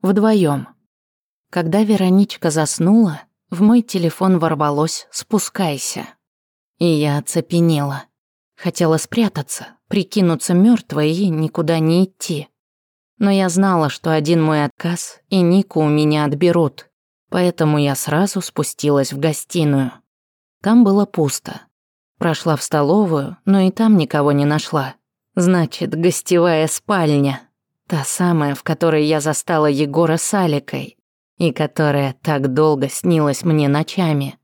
Вдвоем. Когда Вероничка заснула, в мой телефон ворвалось «Спускайся». И я оцепенела. Хотела спрятаться, прикинуться мертвой и никуда не идти. Но я знала, что один мой отказ и Нику у меня отберут, поэтому я сразу спустилась в гостиную. Там было пусто. Прошла в столовую, но и там никого не нашла. Значит, гостевая спальня. Та самая, в которой я застала Егора с Аликой, и которая так долго снилась мне ночами.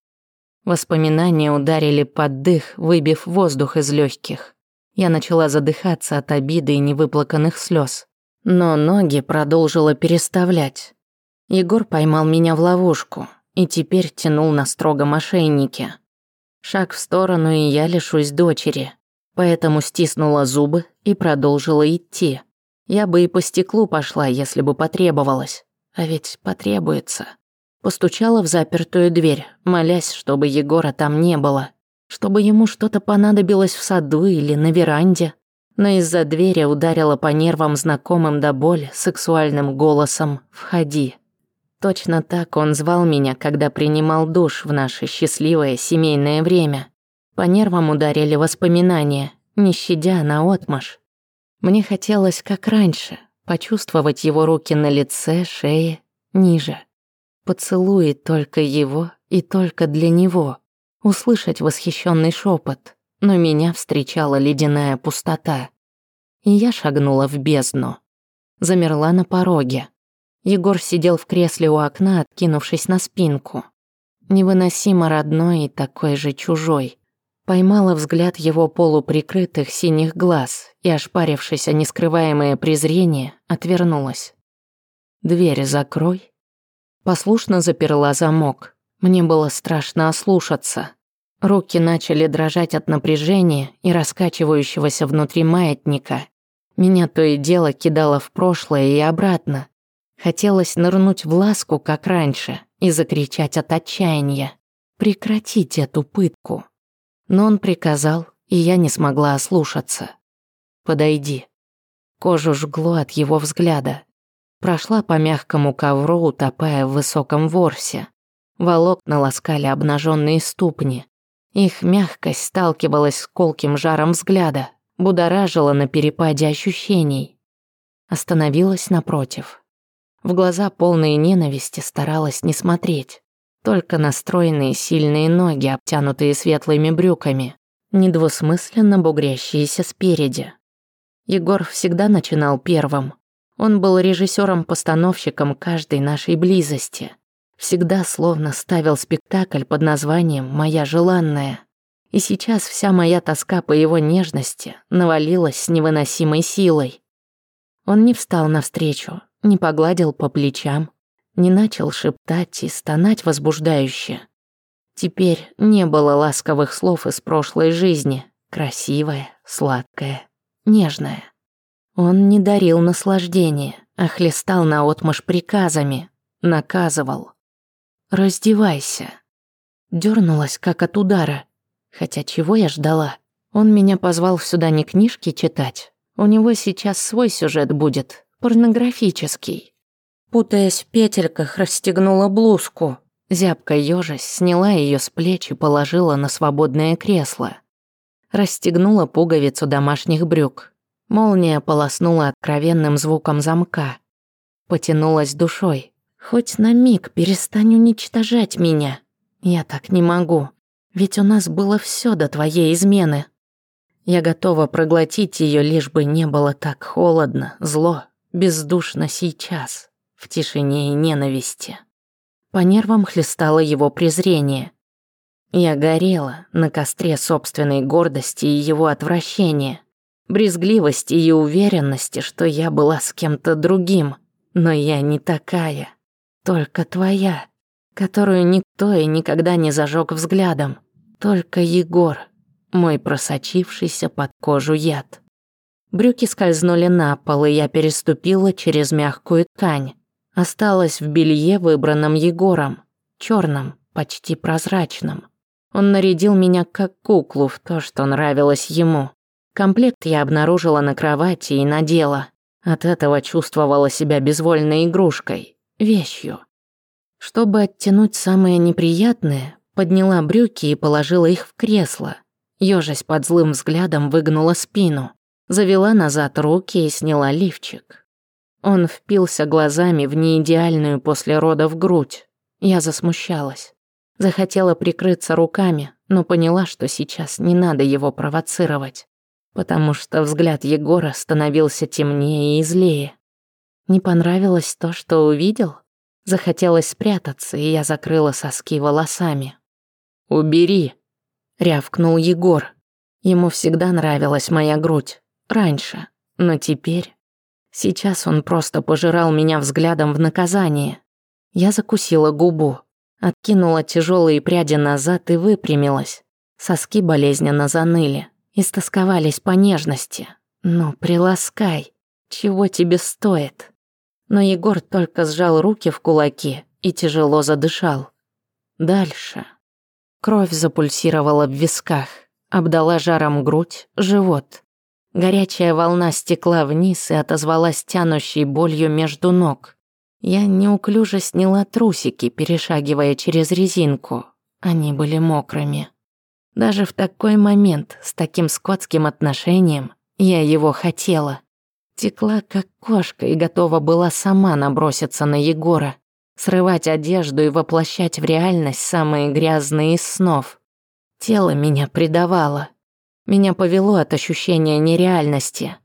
Воспоминания ударили под дых, выбив воздух из легких. Я начала задыхаться от обиды и невыплаканных слез, но ноги продолжила переставлять. Егор поймал меня в ловушку и теперь тянул на строго мошеннике. Шаг в сторону, и я лишусь дочери, поэтому стиснула зубы и продолжила идти. Я бы и по стеклу пошла, если бы потребовалось. А ведь потребуется. Постучала в запертую дверь, молясь, чтобы Егора там не было. Чтобы ему что-то понадобилось в саду или на веранде. Но из-за двери ударила по нервам знакомым до боли сексуальным голосом «Входи». Точно так он звал меня, когда принимал душ в наше счастливое семейное время. По нервам ударили воспоминания, не щадя наотмашь. Мне хотелось, как раньше, почувствовать его руки на лице, шее, ниже. Поцелуи только его и только для него. Услышать восхищенный шепот, но меня встречала ледяная пустота. И я шагнула в бездну. Замерла на пороге. Егор сидел в кресле у окна, откинувшись на спинку. Невыносимо родной и такой же чужой. Поймала взгляд его полуприкрытых синих глаз и, ошпарившись о нескрываемое презрение, отвернулась. «Дверь закрой». Послушно заперла замок. Мне было страшно ослушаться. Руки начали дрожать от напряжения и раскачивающегося внутри маятника. Меня то и дело кидало в прошлое и обратно. Хотелось нырнуть в ласку, как раньше, и закричать от отчаяния. «Прекратить эту пытку!» Но он приказал, и я не смогла ослушаться. «Подойди». Кожу жгло от его взгляда. Прошла по мягкому ковру, утопая в высоком ворсе. Волокна ласкали обнаженные ступни. Их мягкость сталкивалась с колким жаром взгляда, будоражила на перепаде ощущений. Остановилась напротив. В глаза полные ненависти старалась не смотреть. Только настроенные сильные ноги, обтянутые светлыми брюками, недвусмысленно бугрящиеся спереди. Егор всегда начинал первым. Он был режиссером-постановщиком каждой нашей близости. Всегда словно ставил спектакль под названием «Моя желанная». И сейчас вся моя тоска по его нежности навалилась с невыносимой силой. Он не встал навстречу, не погладил по плечам, не начал шептать и стонать возбуждающе. Теперь не было ласковых слов из прошлой жизни, красивая, сладкая, нежная. Он не дарил наслаждения, а хлестал наотмашь приказами, наказывал. «Раздевайся». Дёрнулась, как от удара. Хотя чего я ждала? Он меня позвал сюда не книжки читать. У него сейчас свой сюжет будет, порнографический. Путаясь в петельках, расстегнула блузку. Зябка ёжась сняла ее с плеч и положила на свободное кресло. Расстегнула пуговицу домашних брюк. Молния полоснула откровенным звуком замка. Потянулась душой. «Хоть на миг перестань уничтожать меня. Я так не могу. Ведь у нас было все до твоей измены. Я готова проглотить ее, лишь бы не было так холодно, зло, бездушно сейчас» тишине и ненависти. По нервам хлестало его презрение. Я горела на костре собственной гордости и его отвращения, брезгливости и уверенности, что я была с кем-то другим, но я не такая, только твоя, которую никто и никогда не зажег взглядом, только Егор, мой просочившийся под кожу яд. Брюки скользнули на пол, и я переступила через мягкую ткань осталась в белье, выбранном Егором, черном, почти прозрачном. Он нарядил меня как куклу в то, что нравилось ему. Комплект я обнаружила на кровати и надела. От этого чувствовала себя безвольной игрушкой, вещью. Чтобы оттянуть самое неприятное, подняла брюки и положила их в кресло. Ёжась под злым взглядом выгнула спину, завела назад руки и сняла лифчик. Он впился глазами в неидеальную после родов грудь. Я засмущалась. Захотела прикрыться руками, но поняла, что сейчас не надо его провоцировать, потому что взгляд Егора становился темнее и злее. Не понравилось то, что увидел? Захотелось спрятаться, и я закрыла соски волосами. «Убери!» — рявкнул Егор. Ему всегда нравилась моя грудь. Раньше. Но теперь... Сейчас он просто пожирал меня взглядом в наказание. Я закусила губу, откинула тяжелые пряди назад и выпрямилась. Соски болезненно заныли, истосковались по нежности. «Ну, приласкай, чего тебе стоит?» Но Егор только сжал руки в кулаки и тяжело задышал. Дальше. Кровь запульсировала в висках, обдала жаром грудь, живот. Горячая волна стекла вниз и отозвалась тянущей болью между ног. Я неуклюже сняла трусики, перешагивая через резинку. Они были мокрыми. Даже в такой момент, с таким скотским отношением, я его хотела. Текла, как кошка, и готова была сама наброситься на Егора, срывать одежду и воплощать в реальность самые грязные из снов. Тело меня предавало. Меня повело от ощущения нереальности.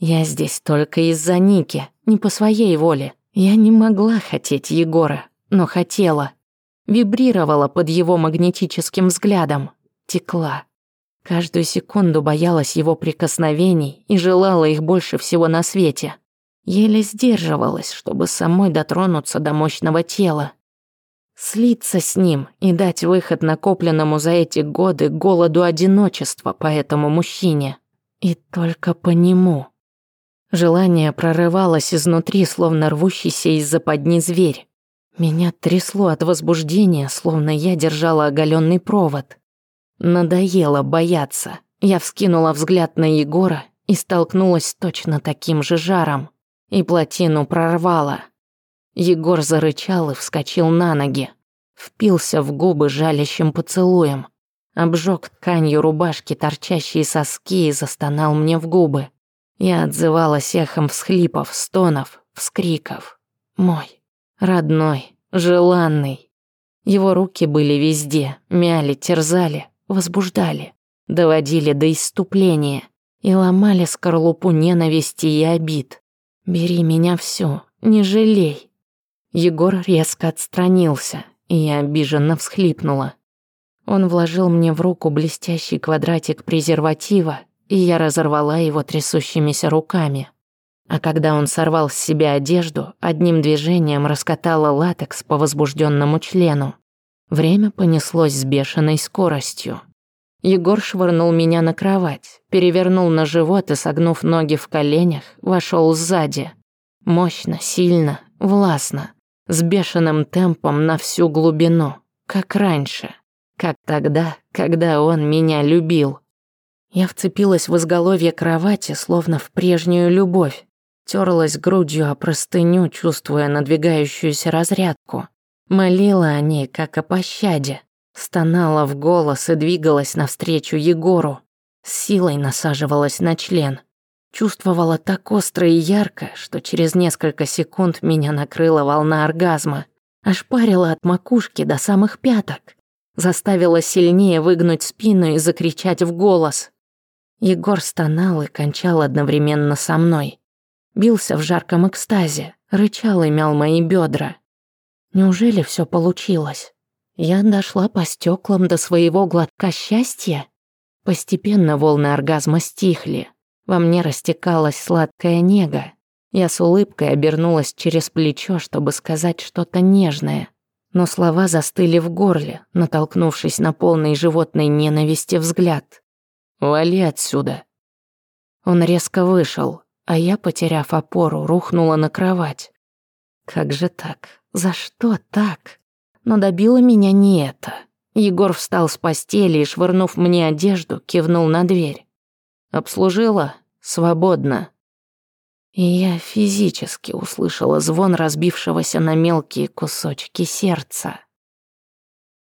Я здесь только из-за Ники, не по своей воле. Я не могла хотеть Егора, но хотела. Вибрировала под его магнетическим взглядом. Текла. Каждую секунду боялась его прикосновений и желала их больше всего на свете. Еле сдерживалась, чтобы самой дотронуться до мощного тела слиться с ним и дать выход накопленному за эти годы голоду одиночества по этому мужчине. И только по нему. Желание прорывалось изнутри, словно рвущийся из западни зверь. Меня трясло от возбуждения, словно я держала оголенный провод. Надоело бояться. Я вскинула взгляд на Егора и столкнулась с точно таким же жаром. И плотину прорвала. Егор зарычал и вскочил на ноги. Впился в губы жалящим поцелуем. Обжег тканью рубашки торчащие соски и застонал мне в губы. Я отзывалась эхом всхлипов, стонов, вскриков. Мой, родной, желанный. Его руки были везде, мяли, терзали, возбуждали, доводили до иступления и ломали скорлупу ненависти и обид. «Бери меня всю, не жалей, Егор резко отстранился, и я обиженно всхлипнула. Он вложил мне в руку блестящий квадратик презерватива, и я разорвала его трясущимися руками. А когда он сорвал с себя одежду, одним движением раскатала латекс по возбужденному члену. Время понеслось с бешеной скоростью. Егор швырнул меня на кровать, перевернул на живот и, согнув ноги в коленях, вошел сзади. Мощно, сильно, властно с бешеным темпом на всю глубину, как раньше, как тогда, когда он меня любил. Я вцепилась в изголовье кровати, словно в прежнюю любовь, терлась грудью о простыню, чувствуя надвигающуюся разрядку, молила о ней, как о пощаде, стонала в голос и двигалась навстречу Егору, с силой насаживалась на член — Чувствовала так остро и ярко, что через несколько секунд меня накрыла волна оргазма, ошпарила от макушки до самых пяток, заставила сильнее выгнуть спину и закричать в голос. Егор стонал и кончал одновременно со мной. Бился в жарком экстазе, рычал и мял мои бедра. Неужели все получилось? Я дошла по стеклам до своего глотка счастья? Постепенно волны оргазма стихли, во мне растекалась сладкая нега. Я с улыбкой обернулась через плечо, чтобы сказать что-то нежное. Но слова застыли в горле, натолкнувшись на полный животной ненависти взгляд. «Вали отсюда!» Он резко вышел, а я, потеряв опору, рухнула на кровать. Как же так? За что так? Но добило меня не это. Егор встал с постели и, швырнув мне одежду, кивнул на дверь. Обслужила? Свободно. И я физически услышала звон разбившегося на мелкие кусочки сердца.